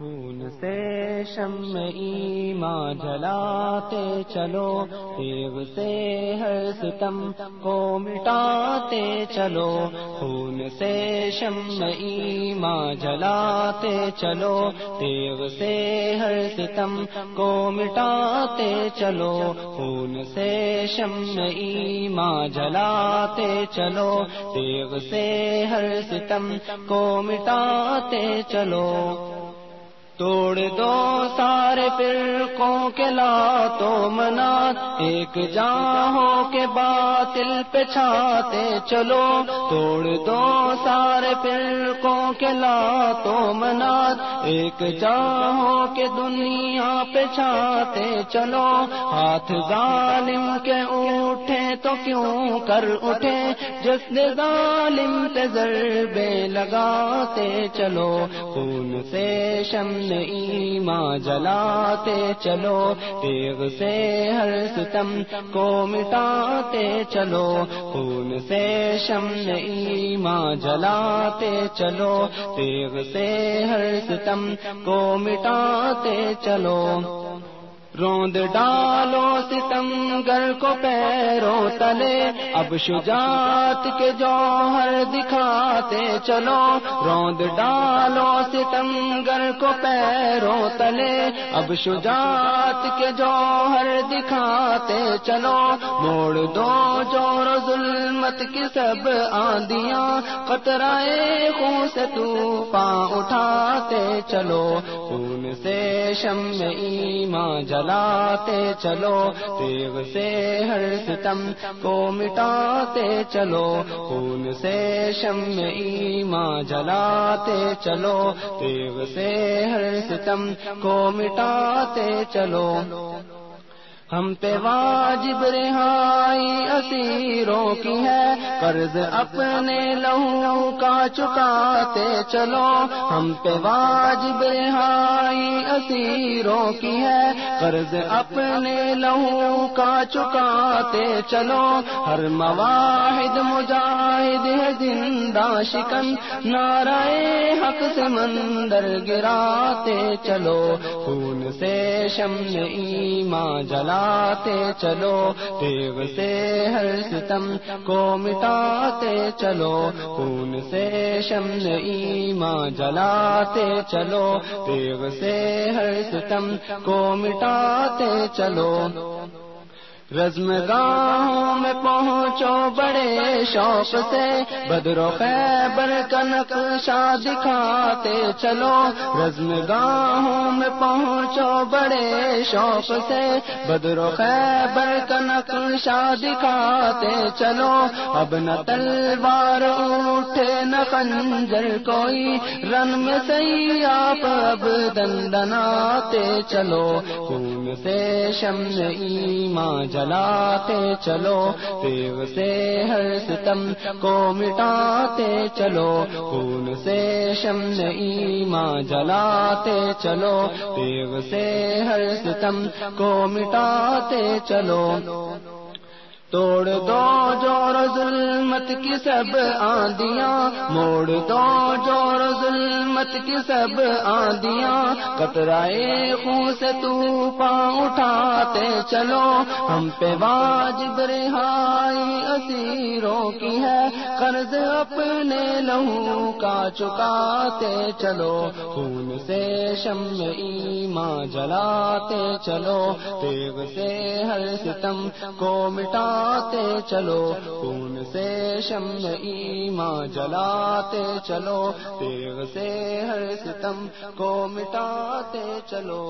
خون سے شم ایماں جلاتے چلو دیو سے ہر ستم کو مٹاتے چلو، خون سے شم ایماں جلاتے چلو دیو سے ہر ستم کو مٹاتے چلو، خون سے شم ایماں جلاتے چلو دیو سے ہر ستم کو مٹاتے چلو۔ توڑ دو سارے فرقوں کے لا تو منا ایک ہو کے باطل پہ چھاتے چلو۔ توڑ دو سارے فرقوں کے لا تو منا ایک ہو کے دنیا پہ چھاتے چلو۔ ہاتھ ظالم کے اٹھے تو کیوں کر اٹھے؟ جس نے ظالم تے ضربے لگاتے چلو، خون سے شم ایماں جلاتے چلو، تیغ سے ہر ستم کو مٹاتے چلو، خون سے شم ایماں جلاتے چلو، تیغ سے ہر ستم کو مٹاتے چلو۔ روند ڈالو ستم گر کو پیروں تلے۔ اب شجاعت کے جوہر دکھاتے چلو۔ روند ڈالو ستم گر کو پیروں تلے۔ اب شجاعت کے جوہر دکھاتے چلو۔ موڑ دو جور ظلمت کی سب آندیاں۔ قطرائے خون سے تو پا اٹھاتے چلو۔ خون سے شم ایمان جلا جلاتے چلو، تیغ سے ہر ستم کو مٹاتے چلو، خون سے شم ایماں جلاتے چلو، تیغ سے ہر ستم کو مٹاتے چلو۔ ہم پہ واجب رہائی اسیروں کی ہے۔ قرض اپنے لہو کا چکاتے چلو۔ ہم پہ واجب رہائی اسیروں کی ہے۔ قرض اپنے لہو کا چکاتے چلو۔ ہر مواحد مجاہد ہے زندہ شکن۔ نارائے حق سے مندر گراتے چلو۔ خون سے شم ایمان جلا۔ چلو، دیو سے ہر ستم کو مٹاتے چلو، خون سے شمن ایمان جلاتے چلو، دیو سے ہر ستم کو مٹاتے چلو۔ رزم گاہوں میں پہنچو بڑے شوق سے بدرو خیبر کا نقشہ دکھاتے چلو۔ رزم گاہوں میں پہنچو بڑے شوق سے بدرو خیبر کا نقشہ دکھاتے چلو۔ اب نہ تلوار اٹھے، نہ خنجر کوئی۔ رن میں سی آپ اب دندناتے چلو۔ خون سے شم ایمان جلاتے چلو دیو سے ہر ستم کو مٹاتے چلو، خون سے شم ایمان جلاتے چلو دیو سے ہر ستم کو مٹاتے چلو۔ توڑ دو جور ظلمت کی سب آندیاں، موڑ دو جور ظلمت کی سب آندیاں۔ کترائے خون سے تو پاؤں اٹھاتے چلو، ہم پہ واجب رہائی اسیروں کی ہے۔ قرض اپنے لہو کا چکاتے چلو، خون سے شم ایمان جلاتے چلو دیو سے ہر ستم کو مٹا چلو، خون سے شم ایمان جلاتے چلو، تیغ سے ہر ستم کو مٹاتے چلو